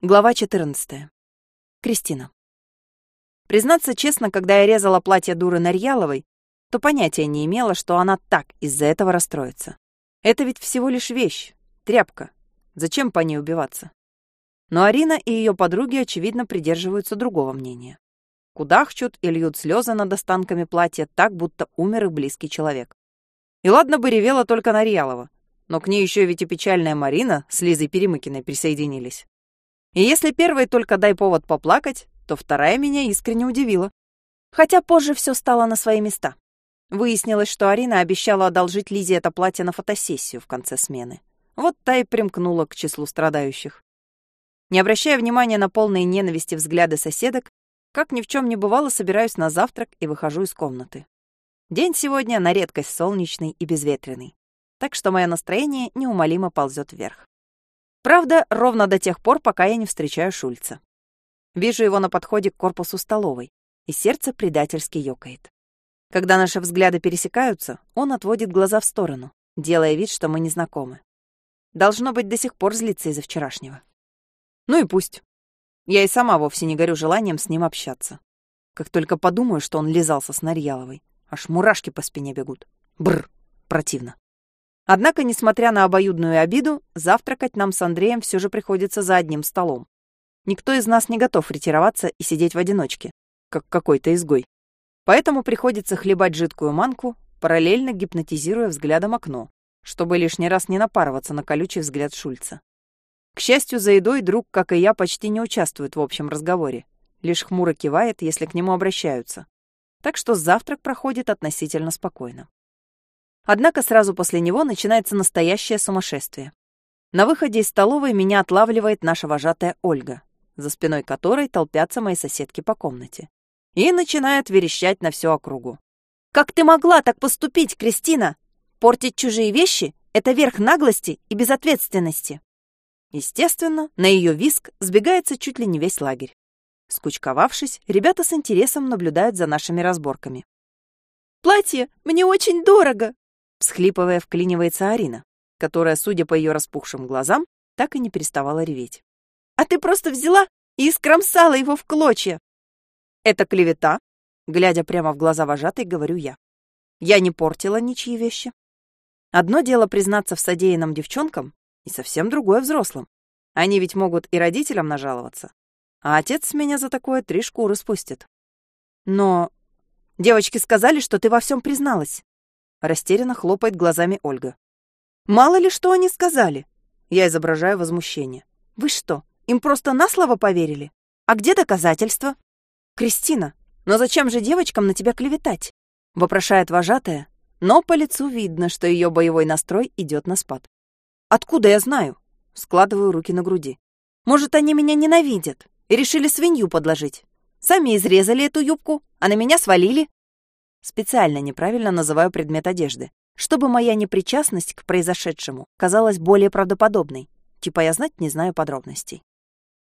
Глава 14. Кристина. Признаться честно, когда я резала платье дуры Нарьяловой, то понятия не имела, что она так из-за этого расстроится. Это ведь всего лишь вещь, тряпка. Зачем по ней убиваться? Но Арина и ее подруги, очевидно, придерживаются другого мнения. Кудахчут и льют слезы над останками платья так, будто умер их близкий человек. И ладно бы ревела только Нарьялова, но к ней еще ведь и печальная Марина с Лизой Перемыкиной присоединились. И если первой только дай повод поплакать, то вторая меня искренне удивила. Хотя позже все стало на свои места. Выяснилось, что Арина обещала одолжить Лизе это платье на фотосессию в конце смены. Вот та и примкнула к числу страдающих. Не обращая внимания на полные ненависти взгляды соседок, как ни в чем не бывало, собираюсь на завтрак и выхожу из комнаты. День сегодня на редкость солнечный и безветренный, так что мое настроение неумолимо ползет вверх. Правда, ровно до тех пор, пока я не встречаю Шульца. Вижу его на подходе к корпусу столовой, и сердце предательски ёкает. Когда наши взгляды пересекаются, он отводит глаза в сторону, делая вид, что мы не знакомы. Должно быть, до сих пор злится из-за вчерашнего. Ну и пусть. Я и сама вовсе не горю желанием с ним общаться. Как только подумаю, что он лизался с Нарьяловой, аж мурашки по спине бегут. Бр, противно. Однако, несмотря на обоюдную обиду, завтракать нам с Андреем все же приходится за одним столом. Никто из нас не готов ретироваться и сидеть в одиночке, как какой-то изгой. Поэтому приходится хлебать жидкую манку, параллельно гипнотизируя взглядом окно, чтобы лишний раз не напарываться на колючий взгляд Шульца. К счастью, за едой друг, как и я, почти не участвует в общем разговоре, лишь хмуро кивает, если к нему обращаются. Так что завтрак проходит относительно спокойно. Однако сразу после него начинается настоящее сумасшествие. На выходе из столовой меня отлавливает наша вожатая Ольга, за спиной которой толпятся мои соседки по комнате, и начинает верещать на всю округу. «Как ты могла так поступить, Кристина? Портить чужие вещи — это верх наглости и безответственности!» Естественно, на ее виск сбегается чуть ли не весь лагерь. Скучковавшись, ребята с интересом наблюдают за нашими разборками. «Платье мне очень дорого!» Всхлипывая, вклинивается Арина, которая, судя по ее распухшим глазам, так и не переставала реветь. «А ты просто взяла и искромсала его в клочья!» «Это клевета?» Глядя прямо в глаза вожатой, говорю я. «Я не портила ничьи вещи. Одно дело признаться в содеянном девчонкам, и совсем другое взрослым. Они ведь могут и родителям нажаловаться. А отец меня за такое три шкуры спустит. Но девочки сказали, что ты во всем призналась. Растерянно хлопает глазами Ольга. «Мало ли что они сказали!» Я изображаю возмущение. «Вы что, им просто на слово поверили? А где доказательства?» «Кристина, но зачем же девочкам на тебя клеветать?» Вопрошает вожатая, но по лицу видно, что ее боевой настрой идет на спад. «Откуда я знаю?» Складываю руки на груди. «Может, они меня ненавидят и решили свинью подложить? Сами изрезали эту юбку, а на меня свалили?» Специально неправильно называю предмет одежды, чтобы моя непричастность к произошедшему казалась более правдоподобной. Типа я знать не знаю подробностей.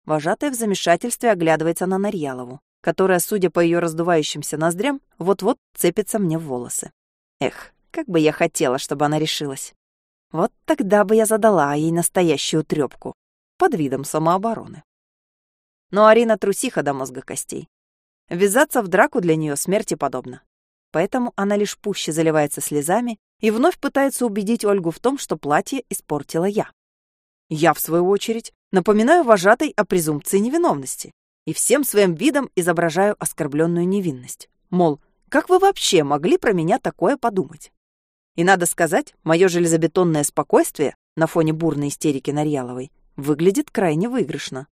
Вожатая в замешательстве оглядывается на Нарьялову, которая, судя по ее раздувающимся ноздрям, вот-вот цепится мне в волосы. Эх, как бы я хотела, чтобы она решилась. Вот тогда бы я задала ей настоящую трёпку под видом самообороны. Но Арина трусиха до мозга костей. Ввязаться в драку для нее смерти подобно поэтому она лишь пуще заливается слезами и вновь пытается убедить Ольгу в том, что платье испортила я. Я, в свою очередь, напоминаю вожатой о презумпции невиновности и всем своим видом изображаю оскорбленную невинность. Мол, как вы вообще могли про меня такое подумать? И надо сказать, мое железобетонное спокойствие на фоне бурной истерики Нарьяловой выглядит крайне выигрышно.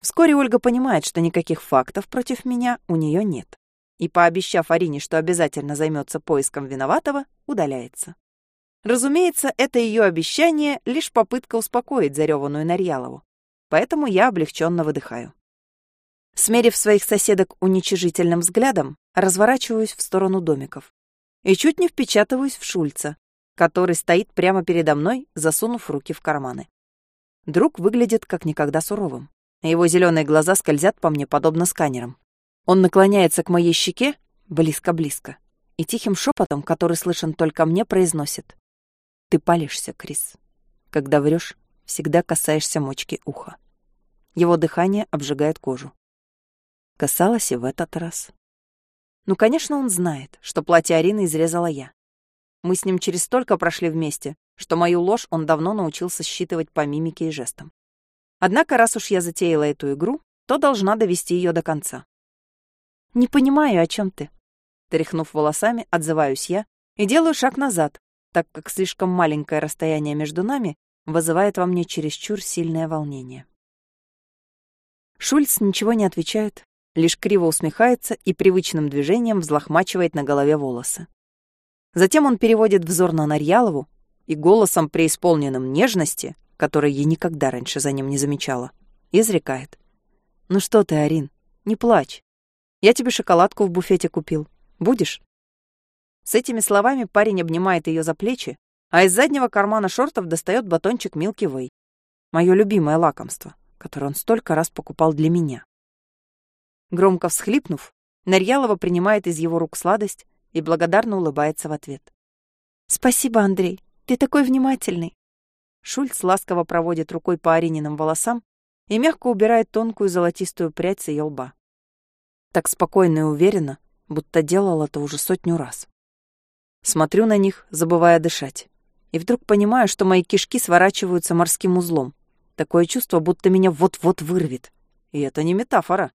Вскоре Ольга понимает, что никаких фактов против меня у нее нет и, пообещав Арине, что обязательно займется поиском виноватого, удаляется. Разумеется, это ее обещание — лишь попытка успокоить зареванную Нарьялову, поэтому я облегченно выдыхаю. Смерив своих соседок уничижительным взглядом, разворачиваюсь в сторону домиков и чуть не впечатываюсь в Шульца, который стоит прямо передо мной, засунув руки в карманы. Друг выглядит как никогда суровым. Его зеленые глаза скользят по мне подобно сканерам. Он наклоняется к моей щеке близко-близко и тихим шепотом, который слышен только мне, произносит. «Ты палишься, Крис. Когда врешь, всегда касаешься мочки уха». Его дыхание обжигает кожу. Касалась и в этот раз. Ну, конечно, он знает, что платье Арины изрезала я. Мы с ним через столько прошли вместе, что мою ложь он давно научился считывать по мимике и жестам. Однако, раз уж я затеяла эту игру, то должна довести ее до конца. «Не понимаю, о чем ты?» Тряхнув волосами, отзываюсь я и делаю шаг назад, так как слишком маленькое расстояние между нами вызывает во мне чересчур сильное волнение. Шульц ничего не отвечает, лишь криво усмехается и привычным движением взлохмачивает на голове волосы. Затем он переводит взор на Нарьялову и голосом, преисполненным нежности, которой я никогда раньше за ним не замечала, изрекает. «Ну что ты, Арин, не плачь. Я тебе шоколадку в буфете купил. Будешь?» С этими словами парень обнимает ее за плечи, а из заднего кармана шортов достает батончик Milky Way. Мое любимое лакомство, которое он столько раз покупал для меня. Громко всхлипнув, Нарьялова принимает из его рук сладость и благодарно улыбается в ответ. «Спасибо, Андрей, ты такой внимательный». Шульц ласково проводит рукой по Арининым волосам и мягко убирает тонкую золотистую прядь с ее лба. Так спокойно и уверенно, будто делал это уже сотню раз. Смотрю на них, забывая дышать. И вдруг понимаю, что мои кишки сворачиваются морским узлом. Такое чувство, будто меня вот-вот вырвет. И это не метафора.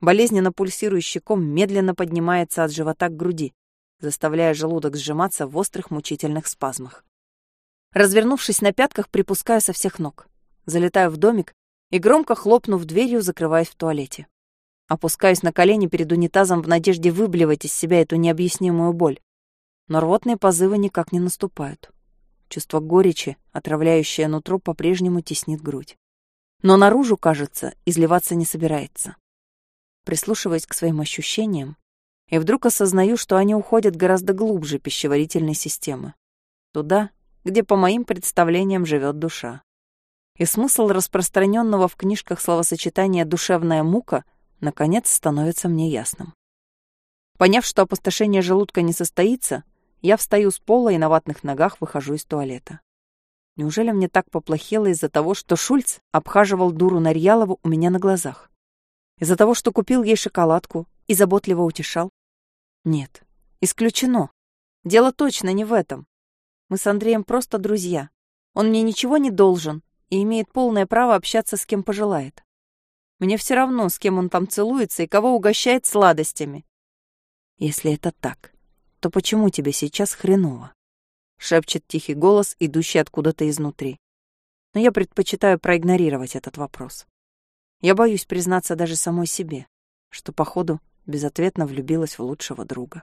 Болезненно пульсирующий ком медленно поднимается от живота к груди, заставляя желудок сжиматься в острых мучительных спазмах. Развернувшись на пятках, припускаю со всех ног. Залетаю в домик и, громко хлопнув дверью, закрываюсь в туалете. Опускаюсь на колени перед унитазом в надежде выблевать из себя эту необъяснимую боль но рвотные позывы никак не наступают. Чувство горечи, отравляющее нутро, по-прежнему теснит грудь. Но наружу, кажется, изливаться не собирается. Прислушиваясь к своим ощущениям, и вдруг осознаю, что они уходят гораздо глубже пищеварительной системы. Туда, где, по моим представлениям, живет душа. И смысл распространенного в книжках словосочетания «душевная мука» наконец становится мне ясным. Поняв, что опустошение желудка не состоится, я встаю с пола и на ватных ногах выхожу из туалета. Неужели мне так поплохело из-за того, что Шульц обхаживал дуру Нарьялову у меня на глазах? Из-за того, что купил ей шоколадку и заботливо утешал? Нет, исключено. Дело точно не в этом. Мы с Андреем просто друзья. Он мне ничего не должен и имеет полное право общаться с кем пожелает. Мне все равно, с кем он там целуется и кого угощает сладостями. Если это так, то почему тебе сейчас хреново?» — шепчет тихий голос, идущий откуда-то изнутри. Но я предпочитаю проигнорировать этот вопрос. Я боюсь признаться даже самой себе, что, походу, безответно влюбилась в лучшего друга.